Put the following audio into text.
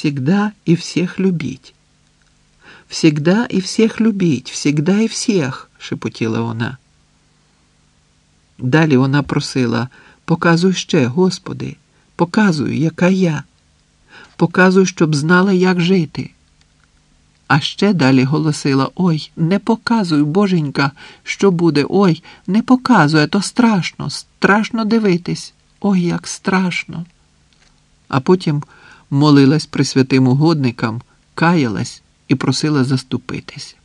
всегда и всех любить. Всегда і всіх любіть, всегда і всіх, шепотіла вона. Далі вона просила показуй ще, Господи, показуй, яка я, показуй, щоб знала, як жити. А ще далі голосила Ой, не показуй, боженька, що буде, ой, не показуй, то страшно, страшно дивитись. Ой, як страшно. А потім молилась присвятим угодникам, каялась і просила заступитись.